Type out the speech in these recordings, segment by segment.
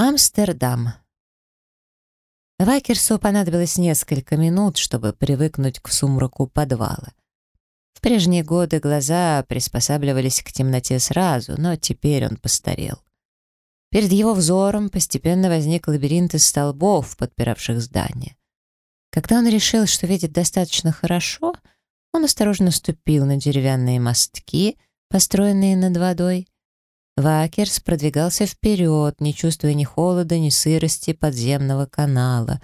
Амстердам. Вакерсу понадобилось несколько минут, чтобы привыкнуть к сумраку подвала. В прежние годы глаза приспосабливались к темноте сразу, но теперь он постарел. Перед его взором постепенно возник лабиринт из столбов, подпиравших здание. Когда он решил, что видит достаточно хорошо, он осторожно ступил на деревянные мостки, построенные над водой, Вакерс продвигался вперед, не чувствуя ни холода, ни сырости подземного канала.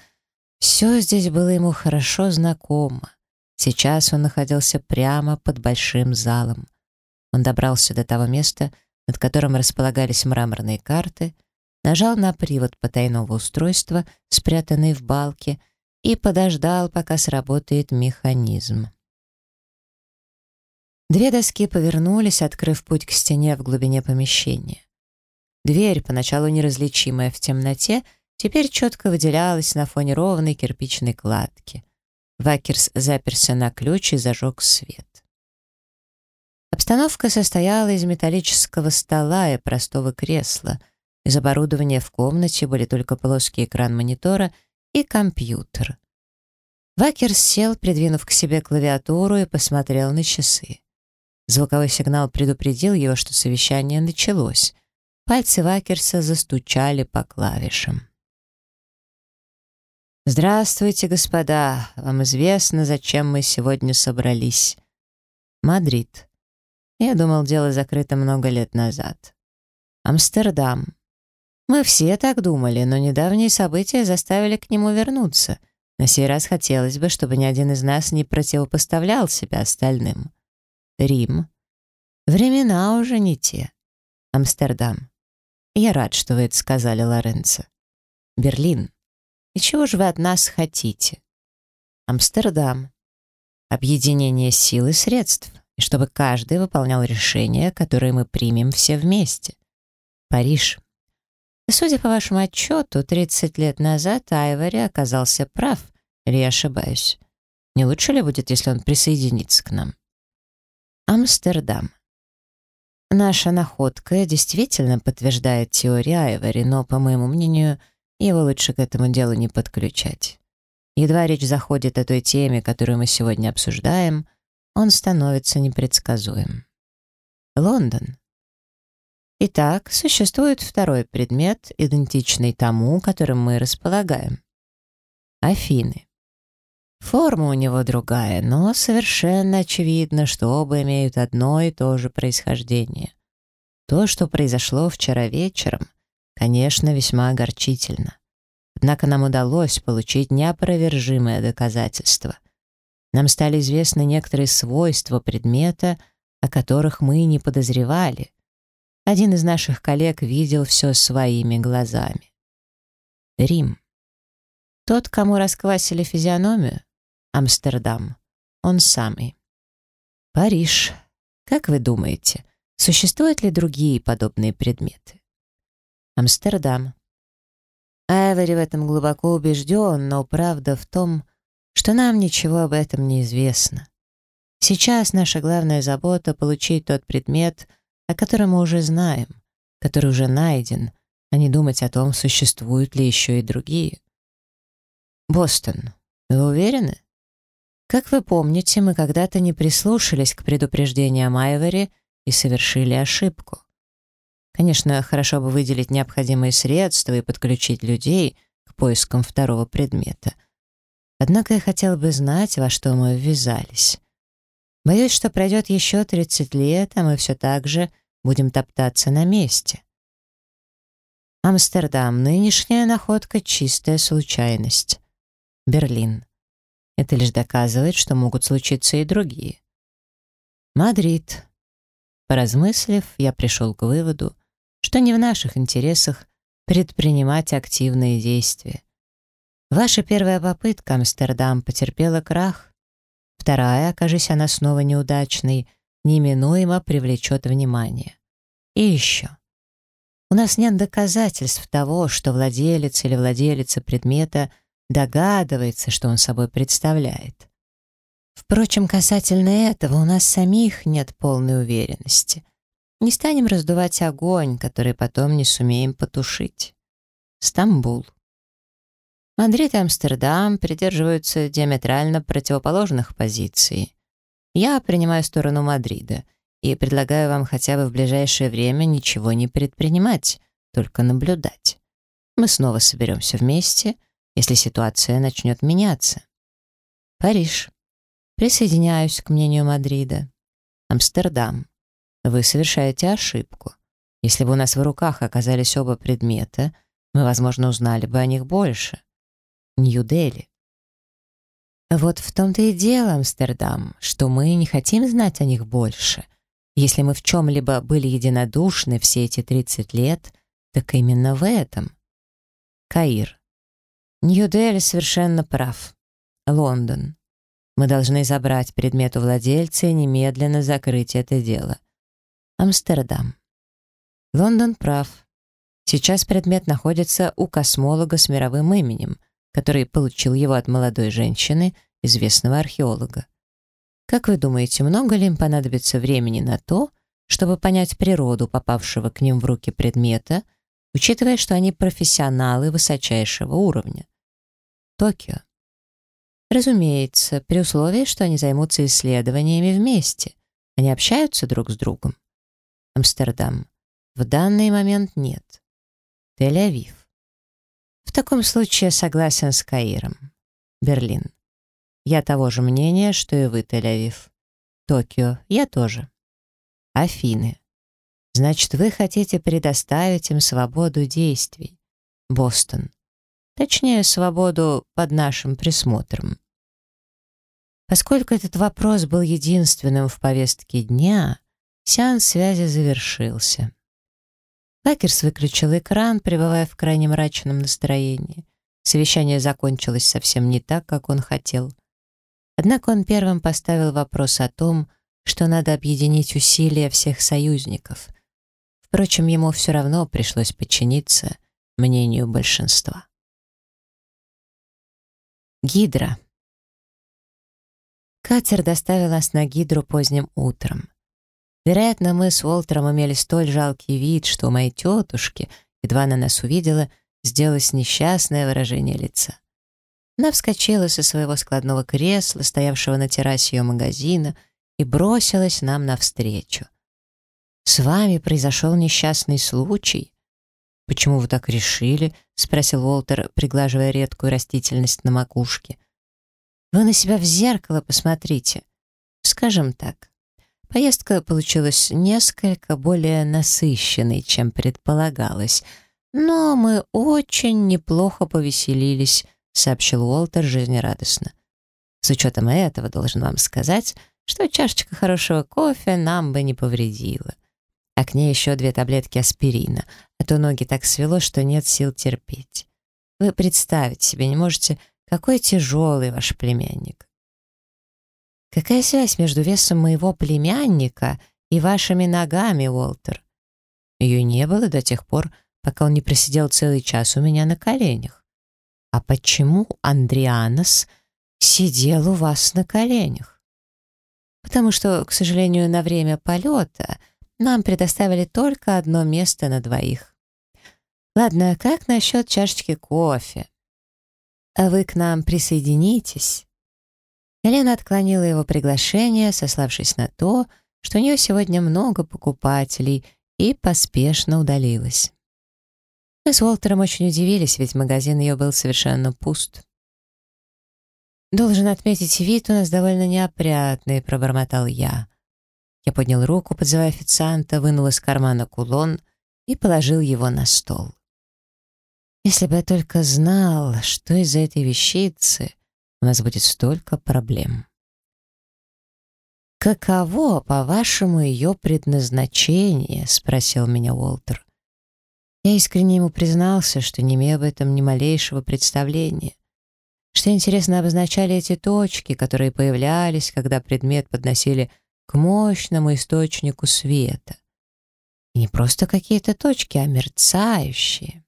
Все здесь было ему хорошо знакомо. Сейчас он находился прямо под большим залом. Он добрался до того места, над которым располагались мраморные карты, нажал на привод потайного устройства, спрятанный в балке, и подождал, пока сработает механизм. Две доски повернулись, открыв путь к стене в глубине помещения. Дверь, поначалу неразличимая в темноте, теперь четко выделялась на фоне ровной кирпичной кладки. Вакерс заперся на ключ и зажег свет. Обстановка состояла из металлического стола и простого кресла. Из оборудования в комнате были только плоский экран монитора и компьютер. Вакерс сел, придвинув к себе клавиатуру и посмотрел на часы. Звуковой сигнал предупредил его, что совещание началось. Пальцы Вакерса застучали по клавишам. «Здравствуйте, господа! Вам известно, зачем мы сегодня собрались?» «Мадрид. Я думал, дело закрыто много лет назад. Амстердам. Мы все так думали, но недавние события заставили к нему вернуться. На сей раз хотелось бы, чтобы ни один из нас не противопоставлял себя остальным. Рим. Времена уже не те. Амстердам. Я рад, что вы это сказали, Лоренцо. Берлин. И чего же вы от нас хотите? Амстердам. Объединение сил и средств, и чтобы каждый выполнял решения, которые мы примем все вместе. Париж. Судя по вашему отчету, 30 лет назад Айвори оказался прав, или я ошибаюсь? Не лучше ли будет, если он присоединится к нам? Амстердам. Наша находка действительно подтверждает теорию Айвори, но, по моему мнению, его лучше к этому делу не подключать. Едва речь заходит о той теме, которую мы сегодня обсуждаем, он становится непредсказуем. Лондон. Итак, существует второй предмет, идентичный тому, которым мы располагаем. Афины. Форма у него другая, но совершенно очевидно, что оба имеют одно и то же происхождение. То, что произошло вчера вечером, конечно, весьма огорчительно. Однако нам удалось получить неопровержимое доказательство. Нам стали известны некоторые свойства предмета, о которых мы не подозревали. Один из наших коллег видел все своими глазами. Рим. Тот, кому расквасили физиономию, Амстердам. Он самый. Париж. Как вы думаете, существуют ли другие подобные предметы? Амстердам. Эвери в этом глубоко убежден, но правда в том, что нам ничего об этом не известно. Сейчас наша главная забота — получить тот предмет, о котором мы уже знаем, который уже найден, а не думать о том, существуют ли еще и другие. Бостон. Вы уверены? Как вы помните, мы когда-то не прислушались к предупреждениям Айвори и совершили ошибку. Конечно, хорошо бы выделить необходимые средства и подключить людей к поискам второго предмета. Однако я хотел бы знать, во что мы ввязались. Боюсь, что пройдет еще 30 лет, а мы все так же будем топтаться на месте. Амстердам. Нынешняя находка — чистая случайность. Берлин. Это лишь доказывает, что могут случиться и другие. Мадрид. Поразмыслив, я пришел к выводу, что не в наших интересах предпринимать активные действия. Ваша первая попытка, Амстердам, потерпела крах. Вторая, окажись она снова неудачной, неминуемо привлечет внимание. И еще. У нас нет доказательств того, что владелец или владелица предмета — догадывается, что он собой представляет. Впрочем, касательно этого у нас самих нет полной уверенности. Не станем раздувать огонь, который потом не сумеем потушить. Стамбул. Мадрид и Амстердам придерживаются диаметрально противоположных позиций. Я принимаю сторону Мадрида и предлагаю вам хотя бы в ближайшее время ничего не предпринимать, только наблюдать. Мы снова соберемся вместе, если ситуация начнет меняться. Париж. Присоединяюсь к мнению Мадрида. Амстердам. Вы совершаете ошибку. Если бы у нас в руках оказались оба предмета, мы, возможно, узнали бы о них больше. Нью-Дели. Вот в том-то и дело, Амстердам, что мы не хотим знать о них больше. Если мы в чем-либо были единодушны все эти 30 лет, так именно в этом. Каир. Нью-Дели совершенно прав. Лондон. Мы должны забрать предмет у владельца и немедленно закрыть это дело. Амстердам. Лондон прав. Сейчас предмет находится у космолога с мировым именем — который получил его от молодой женщины, известного археолога. Как вы думаете, много ли им понадобится времени на то, чтобы понять природу попавшего к ним в руки предмета, учитывая, что они профессионалы высочайшего уровня? Токио. Разумеется, при условии, что они займутся исследованиями вместе. Они общаются друг с другом. Амстердам. В данный момент нет. Тель-Авив. В таком случае согласен с Каиром. Берлин. Я того же мнения, что и вы, Тель-Авив. Токио. Я тоже. Афины. Значит, вы хотите предоставить им свободу действий. Бостон. Точнее, свободу под нашим присмотром. Поскольку этот вопрос был единственным в повестке дня, сеанс связи завершился. Лакерс выключил экран, пребывая в крайне мрачном настроении. Совещание закончилось совсем не так, как он хотел. Однако он первым поставил вопрос о том, что надо объединить усилия всех союзников. Впрочем, ему все равно пришлось подчиниться мнению большинства. Гидра. Катер доставил нас на Гидру поздним утром. Вероятно, мы с Уолтером имели столь жалкий вид, что у моей тетушки, едва она нас увидела, сделалось несчастное выражение лица. Она вскочила со своего складного кресла, стоявшего на террасе ее магазина, и бросилась нам навстречу. «С вами произошел несчастный случай?» «Почему вы так решили?» — спросил Уолтер, приглаживая редкую растительность на макушке. «Вы на себя в зеркало посмотрите. Скажем так, Поездка получилась несколько более насыщенной, чем предполагалось, но мы очень неплохо повеселились, сообщил Уолтер жизнерадостно. С учетом этого должен вам сказать, что чашечка хорошего кофе нам бы не повредила. А к ней еще две таблетки аспирина, а то ноги так свело, что нет сил терпеть. Вы представить себе не можете, какой тяжелый ваш племянник. Какая связь между весом моего племянника и вашими ногами, Уолтер? Ее не было до тех пор, пока он не просидел целый час у меня на коленях. А почему Андрианос сидел у вас на коленях? Потому что, к сожалению, на время полета нам предоставили только одно место на двоих. Ладно, как насчет чашечки кофе? А вы к нам присоединитесь? Елена отклонила его приглашение, сославшись на то, что у нее сегодня много покупателей, и поспешно удалилась. Мы с Уолтером очень удивились, ведь магазин ее был совершенно пуст. «Должен отметить, вид у нас довольно неопрятный», — пробормотал я. Я поднял руку, подзывая официанта, вынул из кармана кулон и положил его на стол. Если бы я только знал, что из-за этой вещицы у нас будет столько проблем. «Каково, по-вашему, ее предназначение?» — спросил меня Уолтер. Я искренне ему признался, что не имею об этом ни малейшего представления. Что, интересно, обозначали эти точки, которые появлялись, когда предмет подносили мощному источнику света. И не просто какие-то точки, а мерцающие.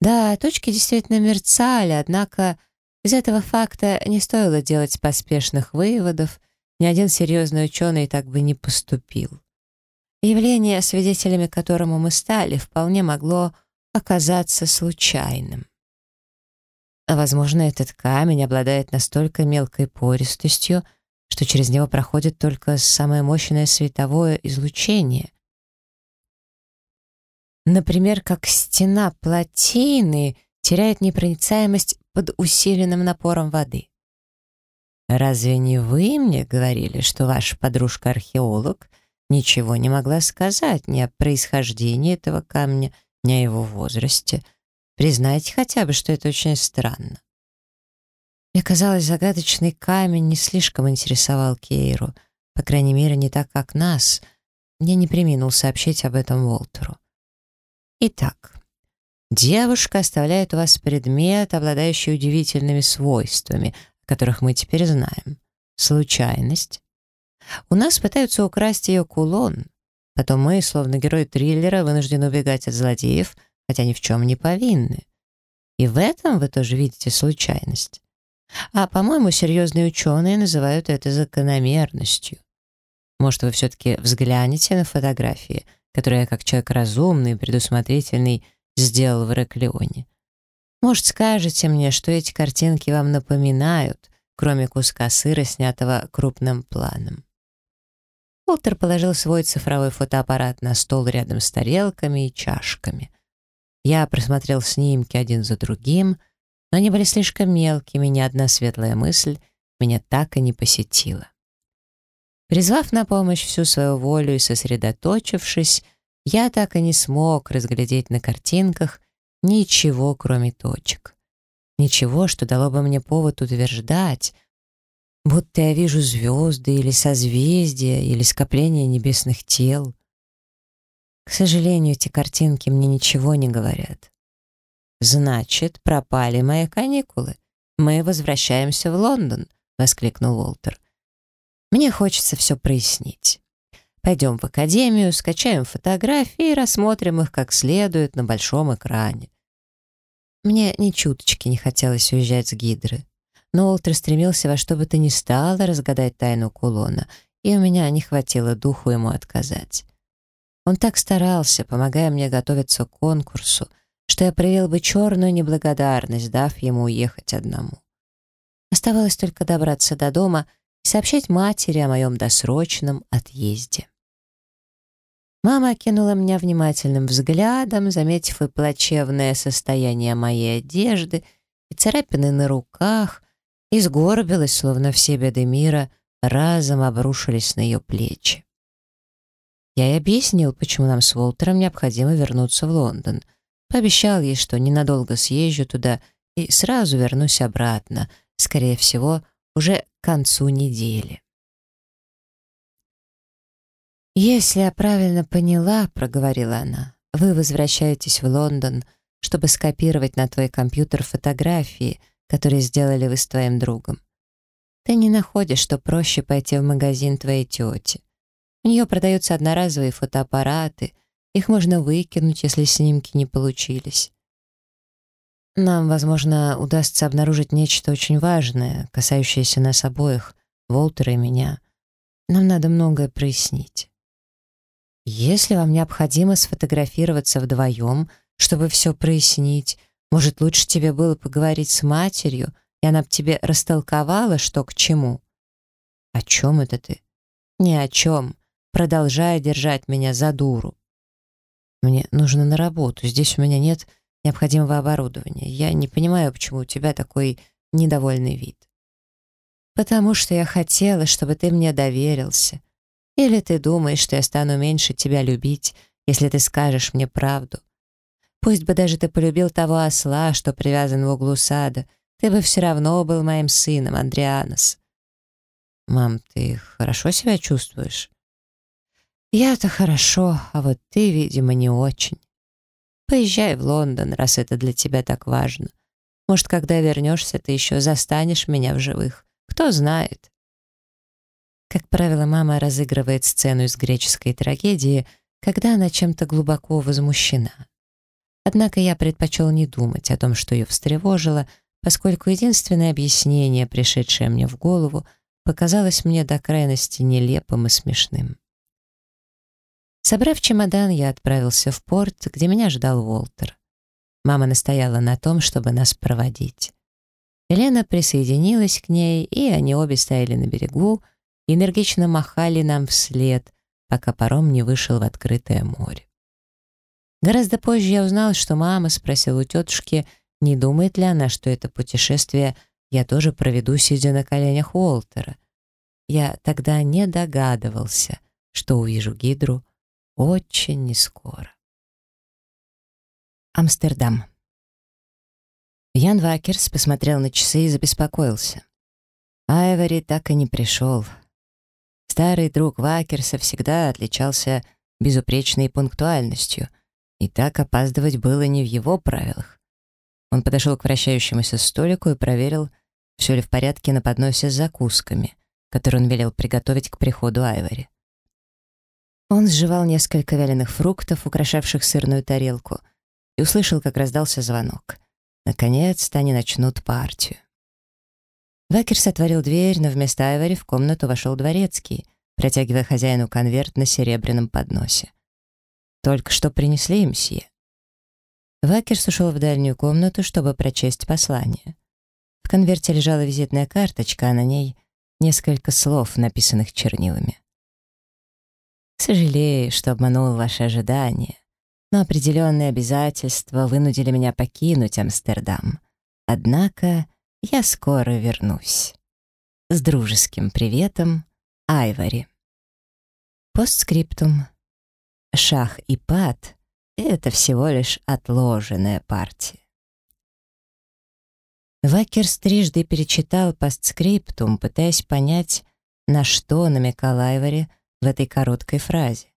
Да, точки действительно мерцали, однако из этого факта не стоило делать поспешных выводов, ни один серьезный ученый так бы не поступил. Явление, свидетелями которому мы стали, вполне могло оказаться случайным. А возможно, этот камень обладает настолько мелкой пористостью, что через него проходит только самое мощное световое излучение. Например, как стена плотины теряет непроницаемость под усиленным напором воды. «Разве не вы мне говорили, что ваша подружка-археолог ничего не могла сказать ни о происхождении этого камня, ни о его возрасте? Признайте хотя бы, что это очень странно». Мне казалось, загадочный камень не слишком интересовал Кейру, по крайней мере, не так, как нас. Мне не приминул сообщить об этом Уолтеру. Итак, девушка оставляет у вас предмет, обладающий удивительными свойствами, которых мы теперь знаем. Случайность. У нас пытаются украсть ее кулон. Потом мы, словно герои триллера, вынуждены убегать от злодеев, хотя ни в чем не повинны. И в этом вы тоже видите случайность. А, по-моему, серьезные ученые называют это закономерностью. Может, вы все-таки взглянете на фотографии, которые я, как человек разумный предусмотрительный, сделал в Реклеоне. Может, скажете мне, что эти картинки вам напоминают, кроме куска сыра, снятого крупным планом. Уолтер положил свой цифровой фотоаппарат на стол рядом с тарелками и чашками. Я просмотрел снимки один за другим, но они были слишком мелкими, ни одна светлая мысль меня так и не посетила. Призвав на помощь всю свою волю и сосредоточившись, я так и не смог разглядеть на картинках Ничего, кроме точек. Ничего, что дало бы мне повод утверждать, будто я вижу звезды или созвездия, или скопление небесных тел. К сожалению, эти картинки мне ничего не говорят. «Значит, пропали мои каникулы. Мы возвращаемся в Лондон», — воскликнул Уолтер. «Мне хочется все прояснить. Пойдем в академию, скачаем фотографии и рассмотрим их как следует на большом экране. Мне ни чуточки не хотелось уезжать с Гидры. Но Уолтер стремился во что бы то ни стало разгадать тайну кулона, и у меня не хватило духу ему отказать. Он так старался, помогая мне готовиться к конкурсу, что я проявил бы черную неблагодарность, дав ему уехать одному. Оставалось только добраться до дома и сообщить матери о моем досрочном отъезде. Мама окинула меня внимательным взглядом, заметив и плачевное состояние моей одежды, и царапины на руках, и сгорбилась, словно все беды мира разом обрушились на ее плечи. Я и объяснил, почему нам с Уолтером необходимо вернуться в Лондон. Пообещал ей, что ненадолго съезжу туда и сразу вернусь обратно, скорее всего, уже к концу недели. «Если я правильно поняла», — проговорила она, «вы возвращаетесь в Лондон, чтобы скопировать на твой компьютер фотографии, которые сделали вы с твоим другом. Ты не находишь, что проще пойти в магазин твоей тети. У нее продаются одноразовые фотоаппараты, их можно выкинуть, если снимки не получились. Нам, возможно, удастся обнаружить нечто очень важное, касающееся нас обоих, Волтера и меня. Нам надо многое прояснить. Если вам необходимо сфотографироваться вдвоем, чтобы все прояснить, может, лучше тебе было поговорить с матерью, и она бы тебе растолковала, что к чему. О чем это ты? Ни о чем. Продолжай держать меня за дуру. Мне нужно на работу, здесь у меня нет необходимого оборудования. Я не понимаю, почему у тебя такой недовольный вид. Потому что я хотела, чтобы ты мне доверился, или ты думаешь, что я стану меньше тебя любить, если ты скажешь мне правду? Пусть бы даже ты полюбил того осла, что привязан в углу сада, ты бы все равно был моим сыном, Андрианос. Мам, ты хорошо себя чувствуешь? Я-то хорошо, а вот ты, видимо, не очень. Поезжай в Лондон, раз это для тебя так важно. Может, когда вернешься, ты еще застанешь меня в живых. Кто знает. Как правило, мама разыгрывает сцену из греческой трагедии, когда она чем-то глубоко возмущена. Однако я предпочел не думать о том, что ее встревожило, поскольку единственное объяснение, пришедшее мне в голову, показалось мне до крайности нелепым и смешным. Собрав чемодан, я отправился в порт, где меня ждал Уолтер. Мама настояла на том, чтобы нас проводить. Елена присоединилась к ней, и они обе стояли на берегу и энергично махали нам вслед, пока паром не вышел в открытое море. Гораздо позже я узнала, что мама спросила у тетушки, не думает ли она, что это путешествие я тоже проведу, сидя на коленях Уолтера. Я тогда не догадывался, что увижу Гидру очень нескоро. Амстердам. Ян Вакерс посмотрел на часы и забеспокоился. Айвори так и не пришел. Старый друг Вакерса всегда отличался безупречной пунктуальностью, и так опаздывать было не в его правилах. Он подошел к вращающемуся столику и проверил, все ли в порядке на подносе с закусками, которые он велел приготовить к приходу Айвори. Он сживал несколько вяленых фруктов, украшавших сырную тарелку, и услышал, как раздался звонок — Наконец-то они начнут партию. Вакерс отворил дверь, но вместо Айвори в комнату вошел дворецкий, протягивая хозяину конверт на серебряном подносе. «Только что принесли им сие». Вакерс ушел в дальнюю комнату, чтобы прочесть послание. В конверте лежала визитная карточка, а на ней несколько слов, написанных чернилами. «Сожалею, что обманул ваши ожидания но определенные обязательства вынудили меня покинуть Амстердам. Однако я скоро вернусь. С дружеским приветом, Айвори. Постскриптум. Шах и пад — это всего лишь отложенная партия. Вакерс трижды перечитал постскриптум, пытаясь понять, на что намекал Айвори в этой короткой фразе.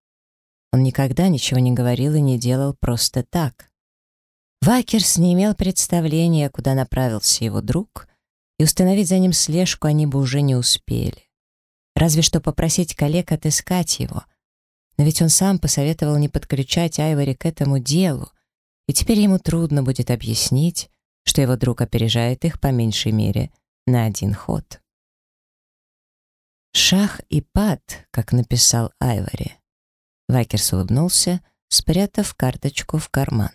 Он никогда ничего не говорил и не делал просто так. Вакерс не имел представления, куда направился его друг, и установить за ним слежку они бы уже не успели. Разве что попросить коллег отыскать его. Но ведь он сам посоветовал не подключать Айвори к этому делу, и теперь ему трудно будет объяснить, что его друг опережает их по меньшей мере на один ход. «Шах и пад», как написал Айвори. Вакерс улыбнулся, спрятав карточку в карман.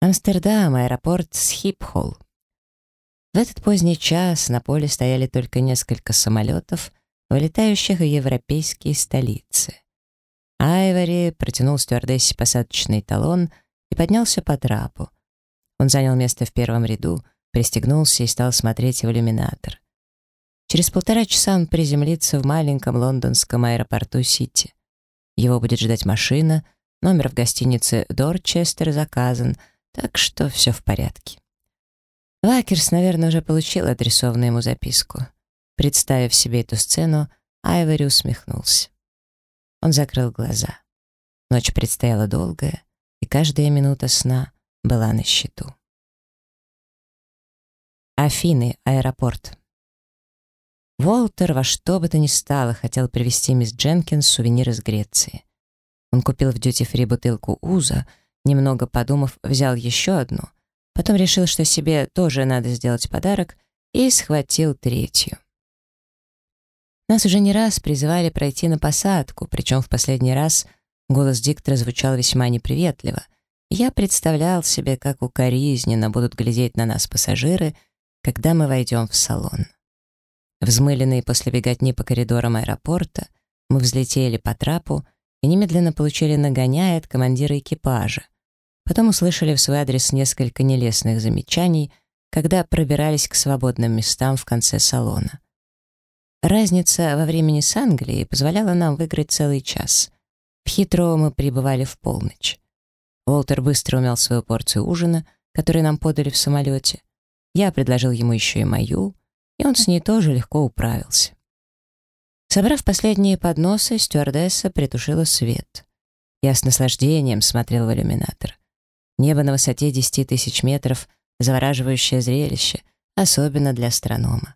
Амстердам, аэропорт Схипхолл. В этот поздний час на поле стояли только несколько самолетов, вылетающих в европейские столицы. Айвори протянул стюардессе посадочный талон и поднялся по трапу. Он занял место в первом ряду, пристегнулся и стал смотреть в иллюминатор. Через полтора часа он приземлится в маленьком лондонском аэропорту Сити. Его будет ждать машина, номер в гостинице «Дорчестер» заказан, так что все в порядке. Вакерс, наверное, уже получил адресованную ему записку. Представив себе эту сцену, Айвори усмехнулся. Он закрыл глаза. Ночь предстояла долгая, и каждая минута сна была на счету. Афины, аэропорт. Уолтер во что бы то ни стало хотел привезти мисс Дженкинс сувенир из Греции. Он купил в дьюти-фри бутылку Уза, немного подумав, взял еще одну, потом решил, что себе тоже надо сделать подарок, и схватил третью. Нас уже не раз призывали пройти на посадку, причем в последний раз голос диктора звучал весьма неприветливо. Я представлял себе, как укоризненно будут глядеть на нас пассажиры, когда мы войдем в салон. Взмыленные после беготни по коридорам аэропорта, мы взлетели по трапу и немедленно получили нагоняя от командира экипажа. Потом услышали в свой адрес несколько нелестных замечаний, когда пробирались к свободным местам в конце салона. Разница во времени с Англией позволяла нам выиграть целый час. В Хитроу мы прибывали в полночь. Уолтер быстро умел свою порцию ужина, который нам подали в самолете. Я предложил ему еще и мою — и он с ней тоже легко управился. Собрав последние подносы, стюардесса притушила свет. Я с наслаждением смотрел в иллюминатор. Небо на высоте 10 тысяч метров — завораживающее зрелище, особенно для астронома.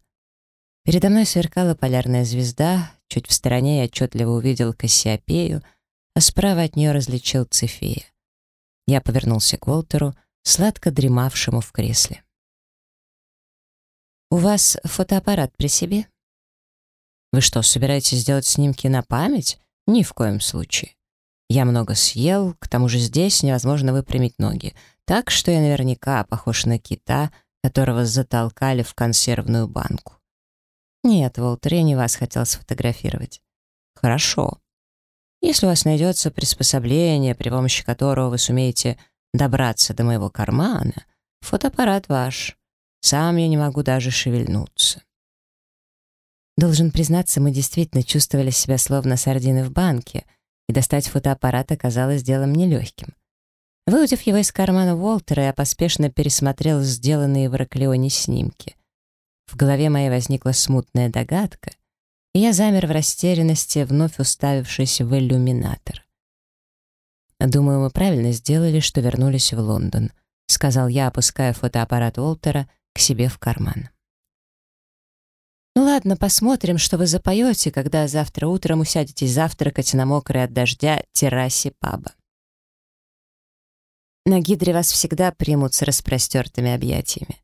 Передо мной сверкала полярная звезда, чуть в стороне я отчетливо увидел Кассиопею, а справа от нее различил Цефея. Я повернулся к Уолтеру, сладко дремавшему в кресле. «У вас фотоаппарат при себе?» «Вы что, собираетесь сделать снимки на память? Ни в коем случае. Я много съел, к тому же здесь невозможно выпрямить ноги, так что я наверняка похож на кита, которого затолкали в консервную банку. Нет, Волтер, я не вас хотел сфотографировать. Хорошо. Если у вас найдется приспособление, при помощи которого вы сумеете добраться до моего кармана, фотоаппарат ваш. Сам я не могу даже шевельнуться. Должен признаться, мы действительно чувствовали себя словно сардины в банке, и достать фотоаппарат оказалось делом нелегким. Выудив его из кармана Уолтера, я поспешно пересмотрел сделанные в Ираклионе снимки. В голове моей возникла смутная догадка, и я замер в растерянности, вновь уставившись в иллюминатор. «Думаю, мы правильно сделали, что вернулись в Лондон», сказал я, опуская фотоаппарат Уолтера к себе в карман. «Ну ладно, посмотрим, что вы запоете, когда завтра утром усядетесь завтракать на мокрой от дождя террасе паба. На гидре вас всегда примут с распростертыми объятиями.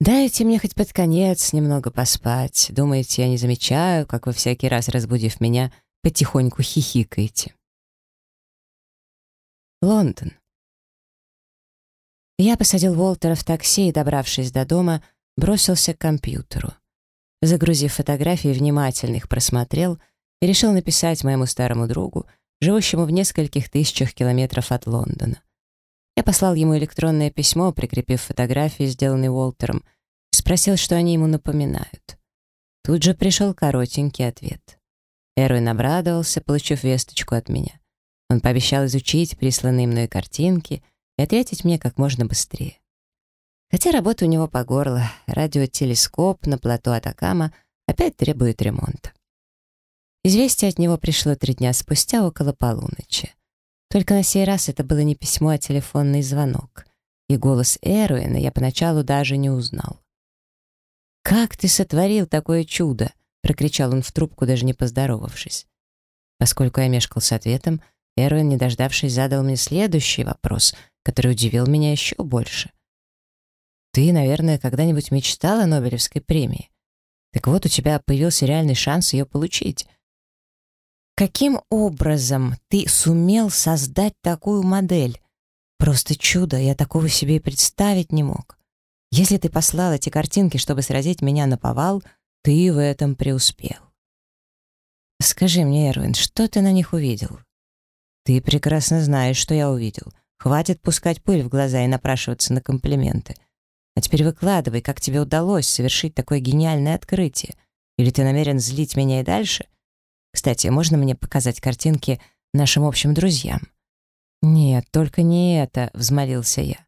Дайте мне хоть под конец немного поспать. Думаете, я не замечаю, как вы всякий раз, разбудив меня, потихоньку хихикаете? Лондон. Я посадил Уолтера в такси и, добравшись до дома, бросился к компьютеру. Загрузив фотографии, внимательно их просмотрел и решил написать моему старому другу, живущему в нескольких тысячах километров от Лондона. Я послал ему электронное письмо, прикрепив фотографии, сделанные Уолтером, и спросил, что они ему напоминают. Тут же пришел коротенький ответ. Эрвин обрадовался, получив весточку от меня. Он пообещал изучить присланные мной картинки — и ответить мне как можно быстрее. Хотя работа у него по горло, радиотелескоп на плато Атакама опять требует ремонта. Известие от него пришло три дня спустя, около полуночи. Только на сей раз это было не письмо, а телефонный звонок. И голос Эруэна я поначалу даже не узнал. «Как ты сотворил такое чудо?» — прокричал он в трубку, даже не поздоровавшись. Поскольку я мешкал с ответом, Эруэн, не дождавшись, задал мне следующий вопрос, который удивил меня еще больше. «Ты, наверное, когда-нибудь мечтала о Нобелевской премии? Так вот, у тебя появился реальный шанс ее получить. Каким образом ты сумел создать такую модель? Просто чудо, я такого себе и представить не мог. Если ты послал эти картинки, чтобы сразить меня на повал, ты в этом преуспел. Скажи мне, Эрвин, что ты на них увидел? Ты прекрасно знаешь, что я увидел. Хватит пускать пыль в глаза и напрашиваться на комплименты. А теперь выкладывай, как тебе удалось совершить такое гениальное открытие. Или ты намерен злить меня и дальше? Кстати, можно мне показать картинки нашим общим друзьям? Нет, только не это, взмолился я.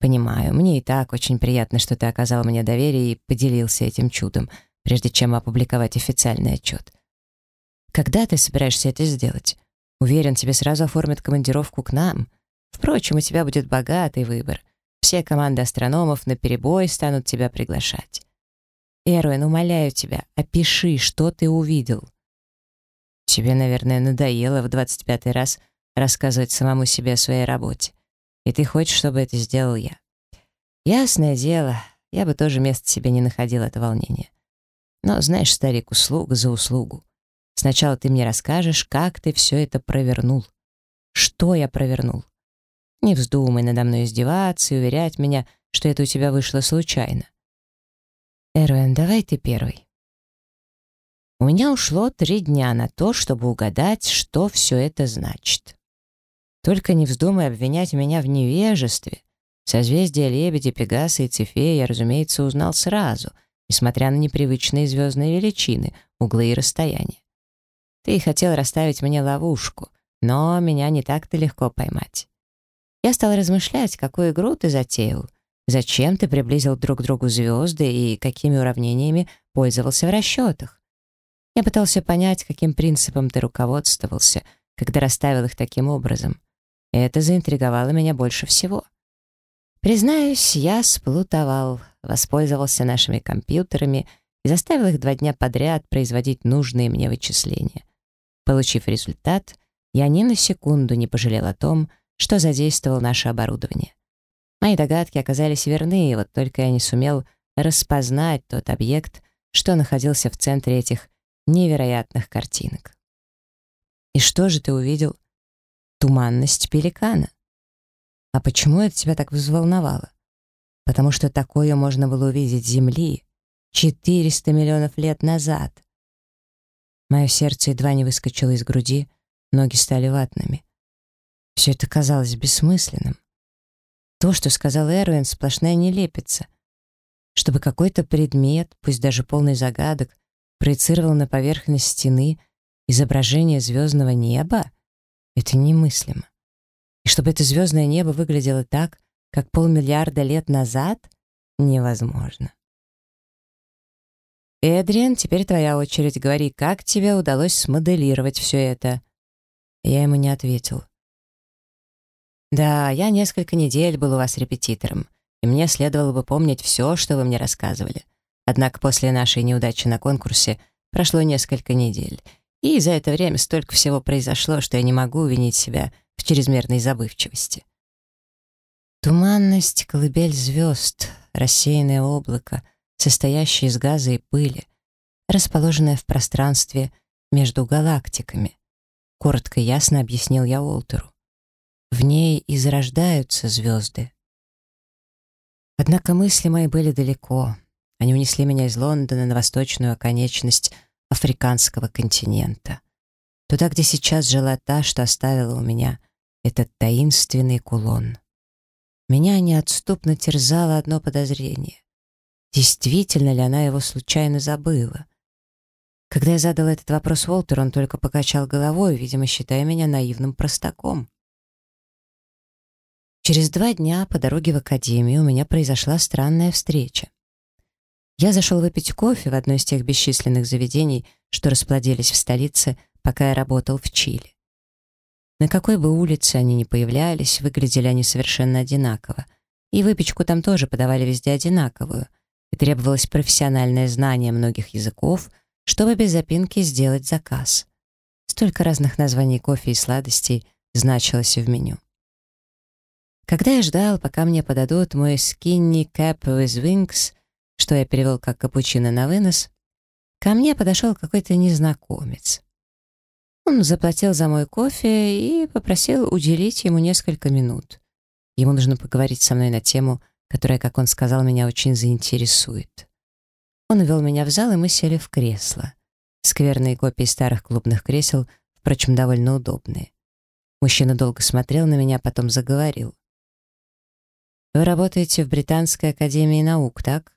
Понимаю, мне и так очень приятно, что ты оказал мне доверие и поделился этим чудом, прежде чем опубликовать официальный отчет. Когда ты собираешься это сделать? Уверен, тебе сразу оформят командировку к нам. Впрочем, у тебя будет богатый выбор. Все команды астрономов на перебой станут тебя приглашать. Эрвин, умоляю тебя, опиши, что ты увидел. Тебе, наверное, надоело в двадцать пятый раз рассказывать самому себе о своей работе. И ты хочешь, чтобы это сделал я. Ясное дело, я бы тоже места себе не находил от волнения. Но, знаешь, старик, услуга за услугу. Сначала ты мне расскажешь, как ты все это провернул. Что я провернул? Не вздумай надо мной издеваться и уверять меня, что это у тебя вышло случайно. Эрвин, давай ты первый. У меня ушло три дня на то, чтобы угадать, что все это значит. Только не вздумай обвинять меня в невежестве. Созвездие Лебеди, Пегаса и Цефея я, разумеется, узнал сразу, несмотря на непривычные звездные величины, углы и расстояния. Ты хотел расставить мне ловушку, но меня не так-то легко поймать. Я стал размышлять, какую игру ты затеял, зачем ты приблизил друг к другу звезды и какими уравнениями пользовался в расчетах. Я пытался понять, каким принципом ты руководствовался, когда расставил их таким образом. Это заинтриговало меня больше всего. Признаюсь, я сплутовал, воспользовался нашими компьютерами и заставил их два дня подряд производить нужные мне вычисления. Получив результат, я ни на секунду не пожалел о том, что задействовал наше оборудование. Мои догадки оказались верны, вот только я не сумел распознать тот объект, что находился в центре этих невероятных картинок. И что же ты увидел? Туманность пеликана. А почему это тебя так взволновало? Потому что такое можно было увидеть Земли 400 миллионов лет назад. Мое сердце едва не выскочило из груди, ноги стали ватными. Все это казалось бессмысленным. То, что сказал Эрвин, сплошная нелепица. Чтобы какой-то предмет, пусть даже полный загадок, проецировал на поверхность стены изображение звездного неба, это немыслимо. И чтобы это звездное небо выглядело так, как полмиллиарда лет назад, невозможно. «Эдриан, теперь твоя очередь. Говори, как тебе удалось смоделировать все это?» Я ему не ответил. «Да, я несколько недель был у вас репетитором, и мне следовало бы помнить все, что вы мне рассказывали. Однако после нашей неудачи на конкурсе прошло несколько недель, и за это время столько всего произошло, что я не могу винить себя в чрезмерной забывчивости». Туманность, колыбель звезд, рассеянное облако — состоящая из газа и пыли, расположенная в пространстве между галактиками. Коротко и ясно объяснил я Уолтеру. В ней и зарождаются звезды. Однако мысли мои были далеко. Они унесли меня из Лондона на восточную оконечность африканского континента. Туда, где сейчас жила та, что оставила у меня этот таинственный кулон. Меня неотступно терзало одно подозрение. Действительно ли она его случайно забыла? Когда я задал этот вопрос Уолтеру, он только покачал головой, видимо, считая меня наивным простаком. Через два дня по дороге в академию у меня произошла странная встреча. Я зашел выпить кофе в одно из тех бесчисленных заведений, что расплодились в столице, пока я работал в Чили. На какой бы улице они ни появлялись, выглядели они совершенно одинаково. И выпечку там тоже подавали везде одинаковую и требовалось профессиональное знание многих языков, чтобы без запинки сделать заказ. Столько разных названий кофе и сладостей значилось в меню. Когда я ждал, пока мне подадут мой skinny cap with wings, что я перевел как капучино на вынос, ко мне подошел какой-то незнакомец. Он заплатил за мой кофе и попросил уделить ему несколько минут. Ему нужно поговорить со мной на тему которая, как он сказал, меня очень заинтересует. Он увел меня в зал, и мы сели в кресло. Скверные копии старых клубных кресел, впрочем, довольно удобные. Мужчина долго смотрел на меня, потом заговорил. «Вы работаете в Британской академии наук, так?»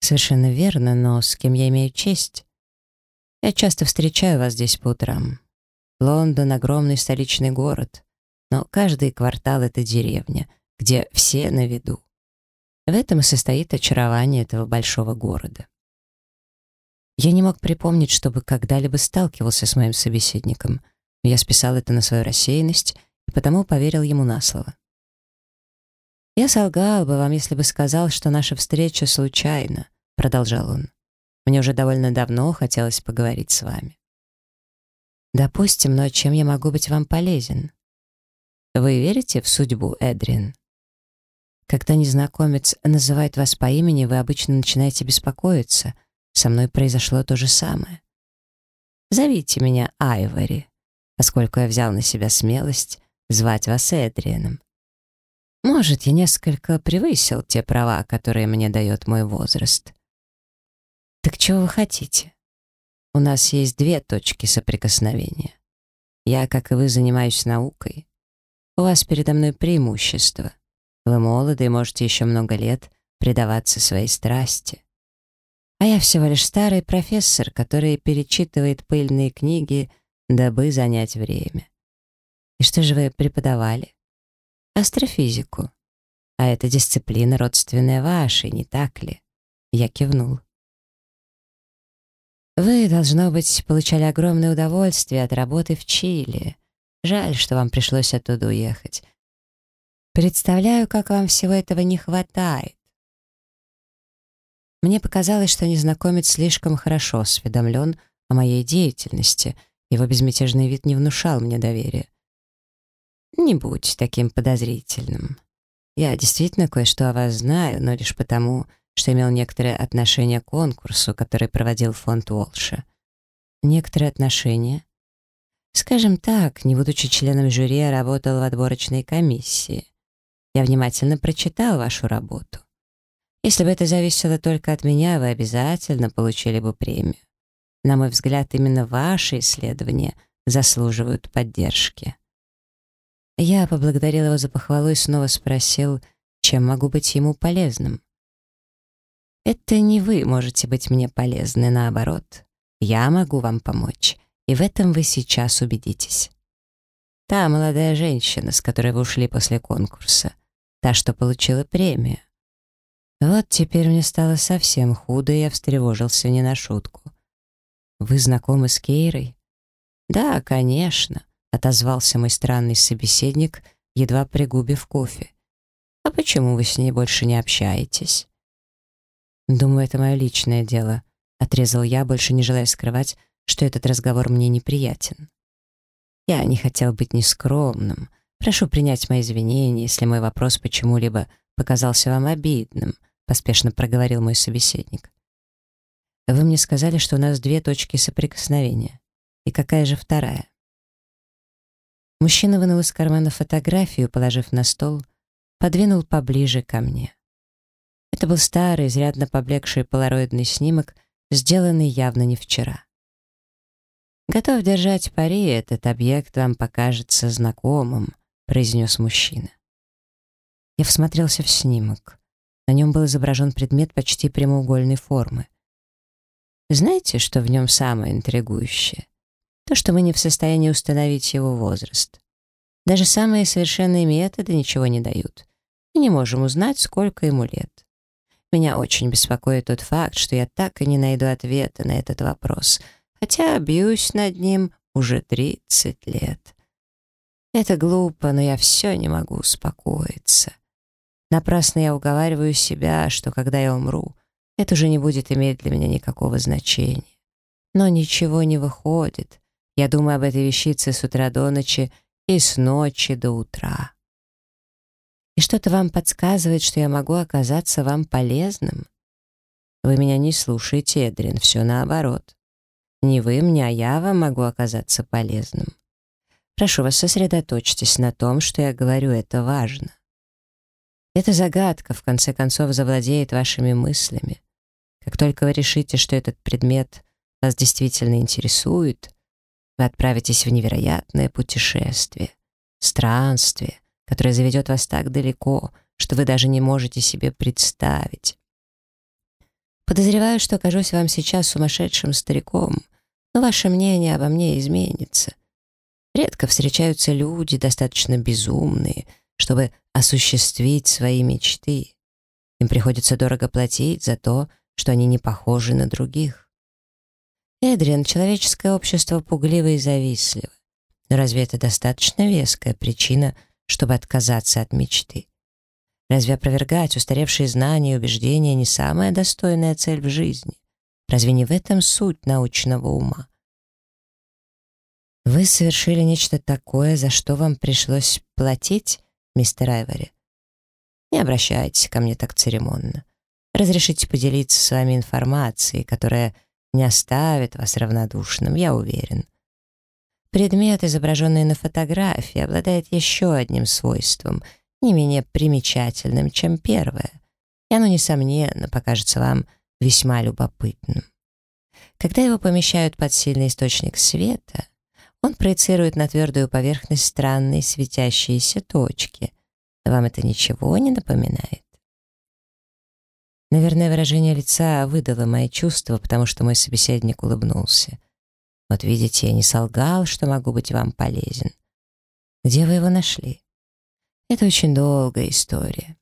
«Совершенно верно, но с кем я имею честь?» «Я часто встречаю вас здесь по утрам. Лондон — огромный столичный город, но каждый квартал — это деревня — где все на виду. В этом и состоит очарование этого большого города. Я не мог припомнить, чтобы когда-либо сталкивался с моим собеседником. Я списал это на свою рассеянность и потому поверил ему на слово. «Я солгал бы вам, если бы сказал, что наша встреча случайна», — продолжал он. «Мне уже довольно давно хотелось поговорить с вами». «Допустим, но чем я могу быть вам полезен?» «Вы верите в судьбу, Эдрин?» Когда незнакомец называет вас по имени, вы обычно начинаете беспокоиться. Со мной произошло то же самое. Зовите меня Айвори, поскольку я взял на себя смелость звать вас Эдрианом. Может, я несколько превысил те права, которые мне дает мой возраст. Так чего вы хотите? У нас есть две точки соприкосновения. Я, как и вы, занимаюсь наукой. У вас передо мной преимущество. Вы молоды и можете еще много лет предаваться своей страсти. А я всего лишь старый профессор, который перечитывает пыльные книги, дабы занять время. И что же вы преподавали? Астрофизику. А эта дисциплина родственная вашей, не так ли? Я кивнул. Вы, должно быть, получали огромное удовольствие от работы в Чили. Жаль, что вам пришлось оттуда уехать. Представляю, как вам всего этого не хватает. Мне показалось, что незнакомец слишком хорошо осведомлен о моей деятельности. Его безмятежный вид не внушал мне доверия. Не будь таким подозрительным. Я действительно кое-что о вас знаю, но лишь потому, что имел некоторое отношение к конкурсу, который проводил фонд Уолша. Некоторые отношения? Скажем так, не будучи членом жюри, я работал в отборочной комиссии. Я внимательно прочитал вашу работу. Если бы это зависело только от меня, вы обязательно получили бы премию. На мой взгляд, именно ваши исследования заслуживают поддержки. Я поблагодарил его за похвалу и снова спросил, чем могу быть ему полезным. Это не вы можете быть мне полезны, наоборот. Я могу вам помочь, и в этом вы сейчас убедитесь. Та молодая женщина, с которой вы ушли после конкурса, та, что получила премию. Вот теперь мне стало совсем худо, и я встревожился не на шутку. «Вы знакомы с Кейрой?» «Да, конечно», — отозвался мой странный собеседник, едва пригубив кофе. «А почему вы с ней больше не общаетесь?» «Думаю, это мое личное дело», — отрезал я, больше не желая скрывать, что этот разговор мне неприятен. «Я не хотел быть нескромным. Прошу принять мои извинения, если мой вопрос почему-либо показался вам обидным», — поспешно проговорил мой собеседник. Вы мне сказали, что у нас две точки соприкосновения. И какая же вторая? Мужчина вынул из кармана фотографию, положив на стол, подвинул поближе ко мне. Это был старый, изрядно поблекший полароидный снимок, сделанный явно не вчера. «Готов держать пари, этот объект вам покажется знакомым», — произнес мужчина. Я всмотрелся в снимок. На нем был изображен предмет почти прямоугольной формы. Знаете, что в нем самое интригующее? То, что мы не в состоянии установить его возраст. Даже самые совершенные методы ничего не дают. Мы не можем узнать, сколько ему лет. Меня очень беспокоит тот факт, что я так и не найду ответа на этот вопрос, хотя бьюсь над ним уже 30 лет. Это глупо, но я все не могу успокоиться. Напрасно я уговариваю себя, что когда я умру, это уже не будет иметь для меня никакого значения. Но ничего не выходит. Я думаю об этой вещице с утра до ночи и с ночи до утра. И что-то вам подсказывает, что я могу оказаться вам полезным. Вы меня не слушаете, Эдрин, все наоборот. Не вы мне, а я вам могу оказаться полезным. Прошу вас, сосредоточьтесь на том, что я говорю, это важно. Эта загадка, в конце концов, завладеет вашими мыслями. Как только вы решите, что этот предмет вас действительно интересует, вы отправитесь в невероятное путешествие, странствие, которое заведет вас так далеко, что вы даже не можете себе представить. Подозреваю, что окажусь вам сейчас сумасшедшим стариком, но ваше мнение обо мне изменится. Редко встречаются люди, достаточно безумные, чтобы осуществить свои мечты. Им приходится дорого платить за то, что они не похожи на других. Эдриан, человеческое общество пугливо и завистливо. Но разве это достаточно веская причина, чтобы отказаться от мечты? Разве опровергать устаревшие знания и убеждения не самая достойная цель в жизни? Разве не в этом суть научного ума? Вы совершили нечто такое, за что вам пришлось платить, мистер Айвори? Не обращайтесь ко мне так церемонно. Разрешите поделиться с вами информацией, которая не оставит вас равнодушным, я уверен. Предмет, изображенный на фотографии, обладает еще одним свойством, не менее примечательным, чем первое, и оно, несомненно, покажется вам весьма любопытным. Когда его помещают под сильный источник света, он проецирует на твердую поверхность странные светящиеся точки. Вам это ничего не напоминает? Наверное, выражение лица выдало мои чувства, потому что мой собеседник улыбнулся. Вот видите, я не солгал, что могу быть вам полезен. Где вы его нашли? Это очень долгая история.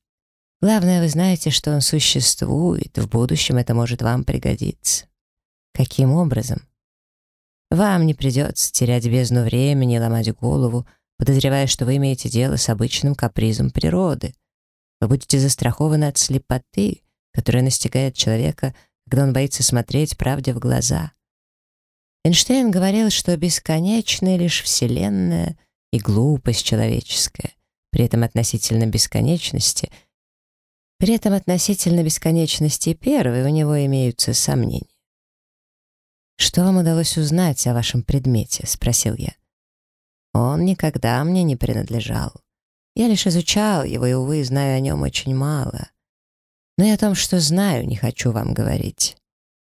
Главное, вы знаете, что он существует, в будущем это может вам пригодиться. Каким образом? Вам не придется терять бездну времени и ломать голову, подозревая, что вы имеете дело с обычным капризом природы. Вы будете застрахованы от слепоты, которая настигает человека, когда он боится смотреть правде в глаза. Эйнштейн говорил, что бесконечная лишь Вселенная и глупость человеческая. При этом относительно бесконечности при этом относительно бесконечности первой у него имеются сомнения. «Что вам удалось узнать о вашем предмете?» — спросил я. Он никогда мне не принадлежал. Я лишь изучал его и, увы, знаю о нем очень мало. Но и о том, что знаю, не хочу вам говорить.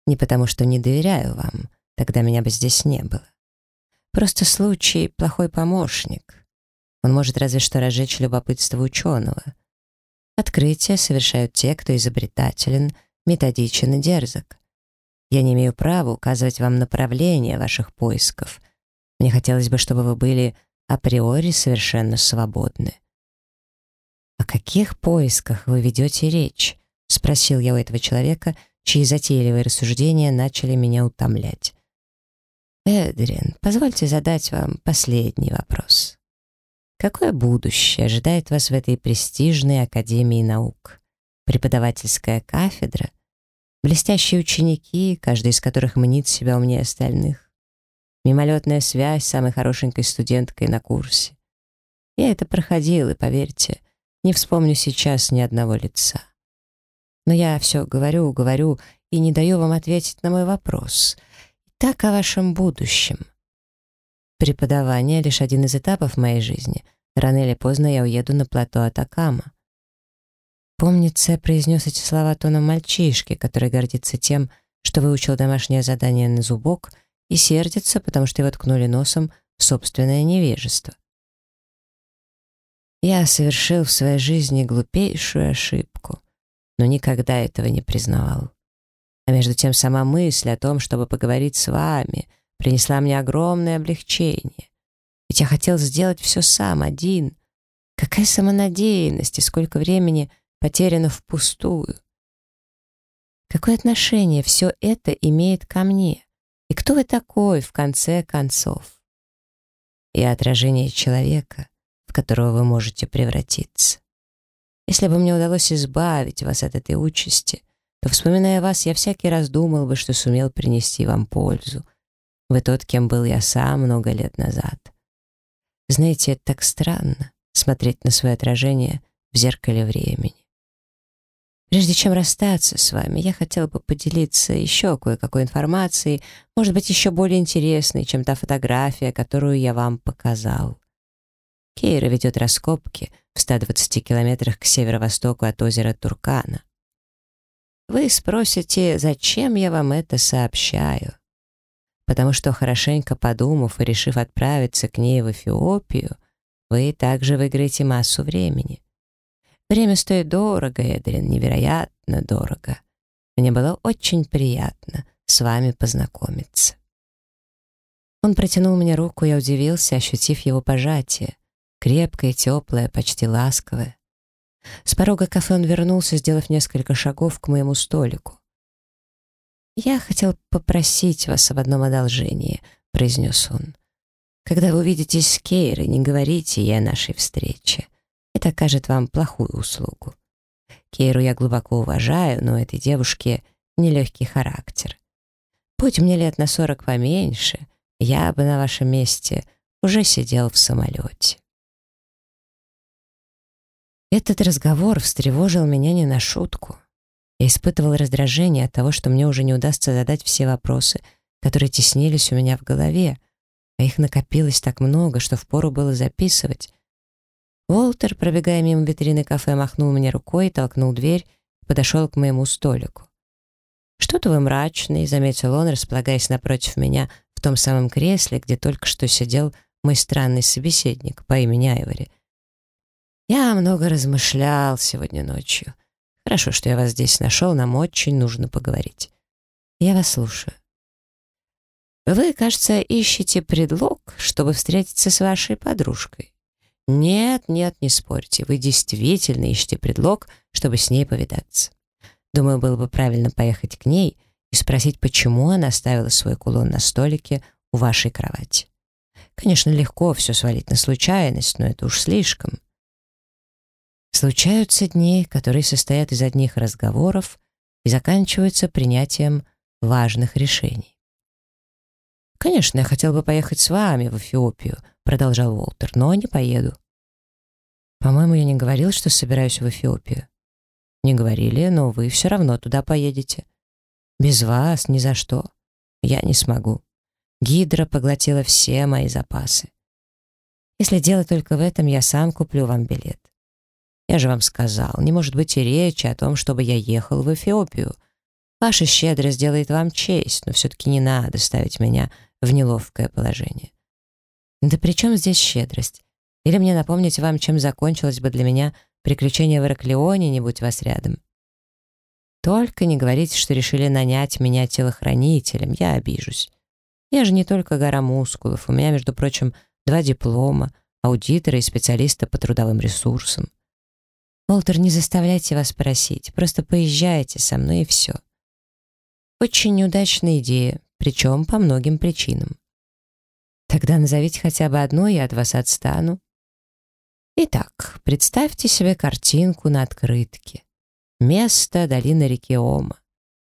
Не потому, что не доверяю вам, тогда меня бы здесь не было. Просто случай — плохой помощник. Он может разве что разжечь любопытство ученого. Открытия совершают те, кто изобретателен, методичен и дерзок. Я не имею права указывать вам направление ваших поисков. Мне хотелось бы, чтобы вы были априори совершенно свободны. «О каких поисках вы ведете речь?» — спросил я у этого человека, чьи затейливые рассуждения начали меня утомлять. «Эдрин, позвольте задать вам последний вопрос. Какое будущее ожидает вас в этой престижной Академии наук? Преподавательская кафедра? Блестящие ученики, каждый из которых мнит себя умнее остальных? Мимолетная связь с самой хорошенькой студенткой на курсе? Я это проходил, и, поверьте, не вспомню сейчас ни одного лица. Но я все говорю, говорю и не даю вам ответить на мой вопрос — так о вашем будущем. Преподавание — лишь один из этапов моей жизни. Рано или поздно я уеду на плато Атакама. Помнится, произнес эти слова тоном мальчишки, который гордится тем, что выучил домашнее задание на зубок и сердится, потому что его ткнули носом в собственное невежество. Я совершил в своей жизни глупейшую ошибку, но никогда этого не признавал. А между тем сама мысль о том, чтобы поговорить с вами, принесла мне огромное облегчение. Ведь я хотел сделать все сам, один. Какая самонадеянность и сколько времени потеряно впустую. Какое отношение все это имеет ко мне? И кто вы такой, в конце концов? И отражение человека, в которого вы можете превратиться. Если бы мне удалось избавить вас от этой участи — то, вспоминая вас, я всякий раз думал бы, что сумел принести вам пользу. Вы тот, кем был я сам много лет назад. Знаете, это так странно — смотреть на свое отражение в зеркале времени. Прежде чем расстаться с вами, я хотел бы поделиться еще кое-какой информацией, может быть, еще более интересной, чем та фотография, которую я вам показал. Кейра ведет раскопки в 120 километрах к северо-востоку от озера Туркана. Вы спросите, зачем я вам это сообщаю? Потому что, хорошенько подумав и решив отправиться к ней в Эфиопию, вы также выиграете массу времени. Время стоит дорого, Эдрин, невероятно дорого. Мне было очень приятно с вами познакомиться. Он протянул мне руку, я удивился, ощутив его пожатие. Крепкое, теплое, почти ласковое. С порога кафе он вернулся, сделав несколько шагов к моему столику. «Я хотел попросить вас об одном одолжении», — произнес он. «Когда вы увидитесь с Кейрой, не говорите ей о нашей встрече. Это окажет вам плохую услугу. Кейру я глубоко уважаю, но этой девушке нелегкий характер. Будь мне лет на сорок поменьше, я бы на вашем месте уже сидел в самолете». Этот разговор встревожил меня не на шутку. Я испытывал раздражение от того, что мне уже не удастся задать все вопросы, которые теснились у меня в голове, а их накопилось так много, что впору было записывать. Уолтер, пробегая мимо витрины кафе, махнул мне рукой, толкнул дверь подошел к моему столику. «Что-то вы мрачный», — заметил он, располагаясь напротив меня в том самом кресле, где только что сидел мой странный собеседник по имени Айвори — я много размышлял сегодня ночью. Хорошо, что я вас здесь нашел, нам очень нужно поговорить. Я вас слушаю. Вы, кажется, ищете предлог, чтобы встретиться с вашей подружкой. Нет, нет, не спорьте, вы действительно ищете предлог, чтобы с ней повидаться. Думаю, было бы правильно поехать к ней и спросить, почему она оставила свой кулон на столике у вашей кровати. Конечно, легко все свалить на случайность, но это уж слишком. Случаются дни, которые состоят из одних разговоров и заканчиваются принятием важных решений. «Конечно, я хотел бы поехать с вами в Эфиопию», — продолжал Уолтер, — «но не поеду». «По-моему, я не говорил, что собираюсь в Эфиопию». «Не говорили, но вы все равно туда поедете». «Без вас ни за что. Я не смогу. Гидра поглотила все мои запасы. Если дело только в этом, я сам куплю вам билет. Я же вам сказал, не может быть и речи о том, чтобы я ехал в Эфиопию. Ваша щедрость делает вам честь, но все-таки не надо ставить меня в неловкое положение. Да при чем здесь щедрость? Или мне напомнить вам, чем закончилось бы для меня приключение в Ираклионе, не будь вас рядом? Только не говорите, что решили нанять меня телохранителем, я обижусь. Я же не только гора мускулов, у меня, между прочим, два диплома, аудитора и специалиста по трудовым ресурсам. Уолтер, не заставляйте вас просить, просто поезжайте со мной и все. Очень неудачная идея, причем по многим причинам. Тогда назовите хотя бы одну, я от вас отстану. Итак, представьте себе картинку на открытке. Место — долина реки Ома.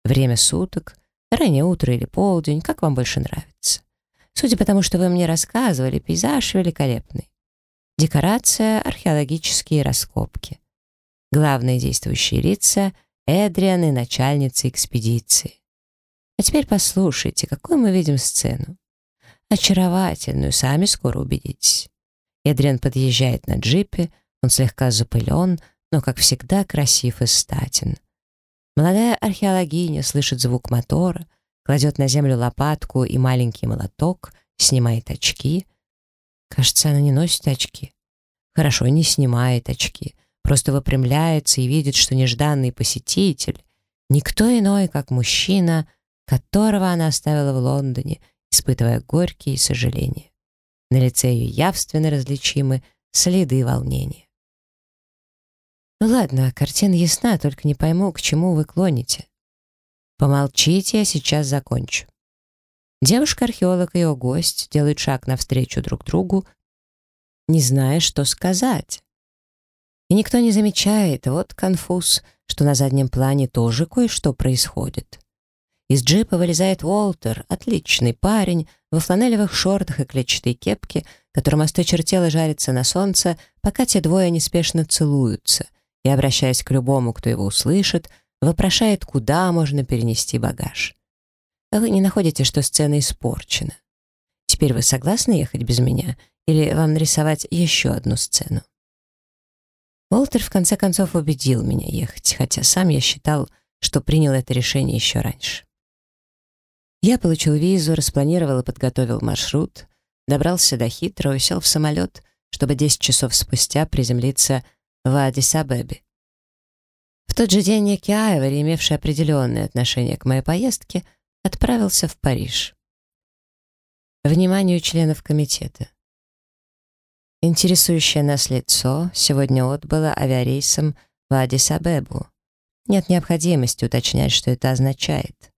Время суток — раннее утро или полдень, как вам больше нравится. Судя по тому, что вы мне рассказывали, пейзаж великолепный. Декорация — археологические раскопки. Главные действующие лица — Эдриан и начальница экспедиции. А теперь послушайте, какую мы видим сцену. Очаровательную, сами скоро убедитесь. Эдриан подъезжает на джипе, он слегка запылен, но, как всегда, красив и статен. Молодая археологиня слышит звук мотора, кладет на землю лопатку и маленький молоток, снимает очки. Кажется, она не носит очки. Хорошо, не снимает очки, просто выпрямляется и видит, что нежданный посетитель — никто иной, как мужчина, которого она оставила в Лондоне, испытывая горькие сожаления. На лице ее явственно различимы следы волнения. Ну ладно, картина ясна, только не пойму, к чему вы клоните. Помолчите, я сейчас закончу. Девушка-археолог и ее гость делают шаг навстречу друг другу, не зная, что сказать. И никто не замечает, вот конфуз, что на заднем плане тоже кое-что происходит. Из джипа вылезает Уолтер, отличный парень, во фланелевых шортах и клетчатой кепке, которому осточертело жарится на солнце, пока те двое неспешно целуются, и, обращаясь к любому, кто его услышит, вопрошает, куда можно перенести багаж. А вы не находите, что сцена испорчена? Теперь вы согласны ехать без меня? Или вам нарисовать еще одну сцену? Уолтер в конце концов убедил меня ехать, хотя сам я считал, что принял это решение еще раньше. Я получил визу, распланировал и подготовил маршрут, добрался до Хитро и сел в самолет, чтобы 10 часов спустя приземлиться в Адис-Абебе. В тот же день Ники имевший определенное отношение к моей поездке, отправился в Париж. Вниманию членов комитета. Интересующее нас лицо сегодня отбыло авиарейсом в Адис-Абебу. Нет необходимости уточнять, что это означает.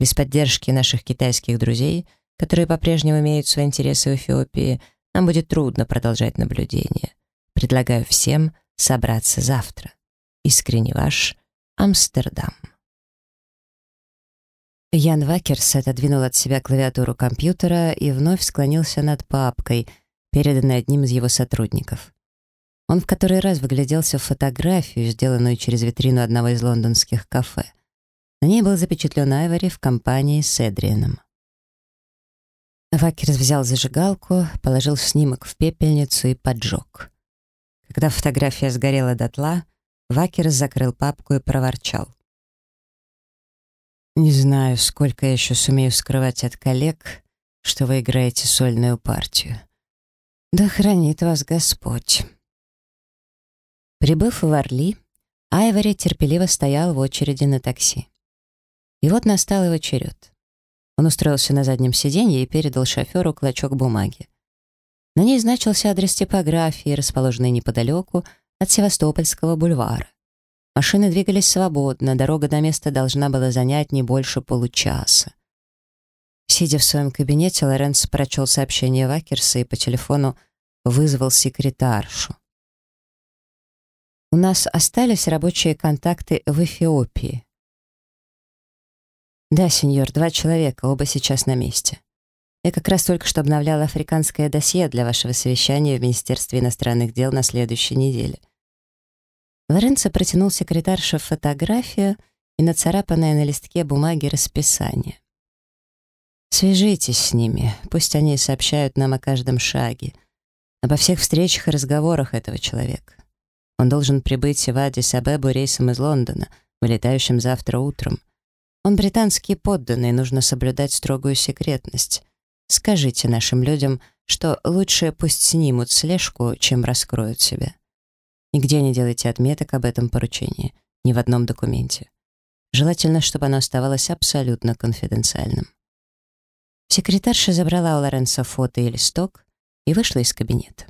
Без поддержки наших китайских друзей, которые по-прежнему имеют свои интересы в Эфиопии, нам будет трудно продолжать наблюдение. Предлагаю всем собраться завтра. Искренне ваш Амстердам. Ян Вакерс отодвинул от себя клавиатуру компьютера и вновь склонился над папкой, переданной одним из его сотрудников. Он в который раз выгляделся в фотографию, сделанную через витрину одного из лондонских кафе. На ней был запечатлен Айвори в компании с Эдрианом. Вакерс взял зажигалку, положил снимок в пепельницу и поджег. Когда фотография сгорела дотла, Вакерс закрыл папку и проворчал. «Не знаю, сколько я еще сумею скрывать от коллег, что вы играете сольную партию. Да хранит вас Господь». Прибыв в Орли, Айвори терпеливо стоял в очереди на такси. И вот настал его черед. Он устроился на заднем сиденье и передал шоферу клочок бумаги. На ней значился адрес типографии, расположенный неподалеку от Севастопольского бульвара. Машины двигались свободно, дорога до места должна была занять не больше получаса. Сидя в своем кабинете, Лоренц прочел сообщение Вакерса и по телефону вызвал секретаршу. «У нас остались рабочие контакты в Эфиопии. «Да, сеньор, два человека, оба сейчас на месте. Я как раз только что обновляла африканское досье для вашего совещания в Министерстве иностранных дел на следующей неделе». Лоренцо протянул секретарше фотографию и нацарапанное на листке бумаги расписание. «Свяжитесь с ними, пусть они сообщают нам о каждом шаге. обо всех встречах и разговорах этого человека. Он должен прибыть в Адис-Абебу рейсом из Лондона, вылетающим завтра утром. Он британский подданный, нужно соблюдать строгую секретность. Скажите нашим людям, что лучше пусть снимут слежку, чем раскроют себя. Нигде не делайте отметок об этом поручении, ни в одном документе. Желательно, чтобы оно оставалось абсолютно конфиденциальным. Секретарша забрала у Лоренса фото и листок и вышла из кабинета.